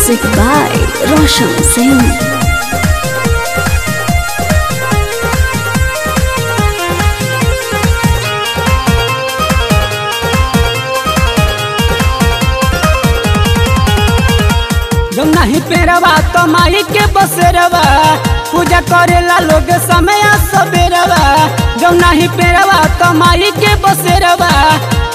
Music by Roshan Singh नहीं पेरवा तो माई के बसेरवा। पूजा करेला लोग समय सबेरवा, जो नहीं पेरवा तो माई के बसेरवा।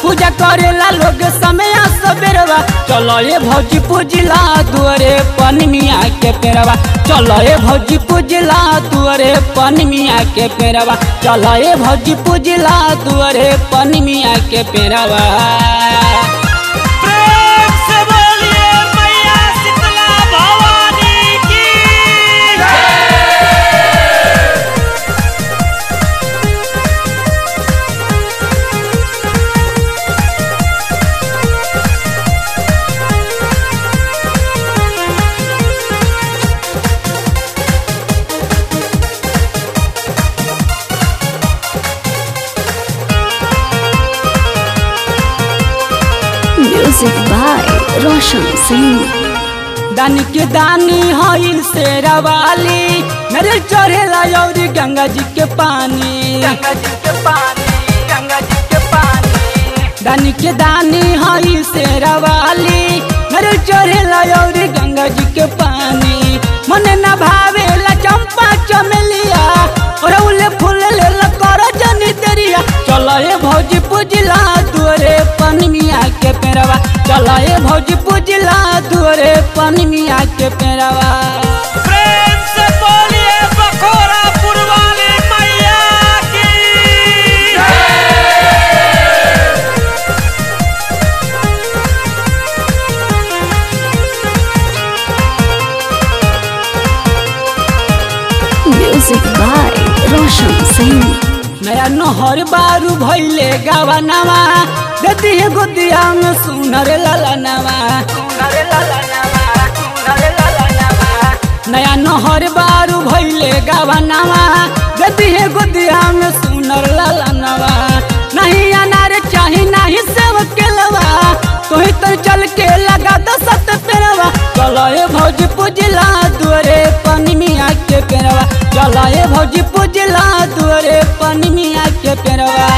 पूजा करेला लोग समय सबेरवा चलो ये भौजी पूजला दुअरे पनमिया के पेरवा। चलो ये भौजी पूजला दुअरे पनमिया के पेरवा। चलो ये भौजी पूजला दुअरे पनमिया के पेरवा। Music by Roshan Singh. दानी के दानी हईल से रवाली मेरे चढ़ेला यौरी गंगा जी के पानी। गंगा जी के पानी गंगा जी के पानी। दानी के दानी हईल से रवाली मेरे चढ़ेला यौरी गंगा जी के पानी। मने न भावेला पूजला दुअरे पनमिया के पेरवा प्रेम से बोलिए बखोरा पुरवाली मैया की Music by Roshan Singh. नया नहर बारू भैले गावा नवा देती है गोदिया में सुनर लाला नवा नया नहर बारू भैले गावा नवा है गोदिया में सुनर लाला नहीं अनार चाही नहीं सेव केलवा तो ही तो चल के लगा दो सत पेरवा चलो भौजी पूजला दुअरे पनमिया के पेरवा। चलो ये भौजी पूजला दुअरे पनमिया के पेरवा।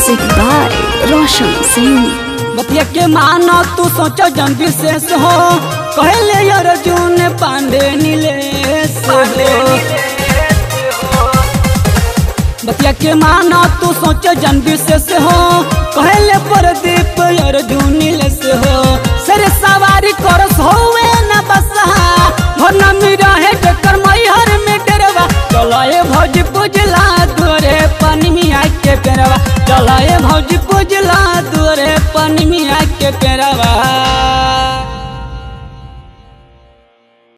Music by Roshan Singh. बतिया के मानो तू सोचो जन विशेष हो। कहले अर्जुन पांडे नीलेश हो। बतिया के मानो तू सोचो जन विशेष हो। कहले प्रदीप अर्जुन नीलेश हो। सर सवारी करस होवे न बसा चलो ये भौजी पुजला दुअरे पनमिया के पेरवा।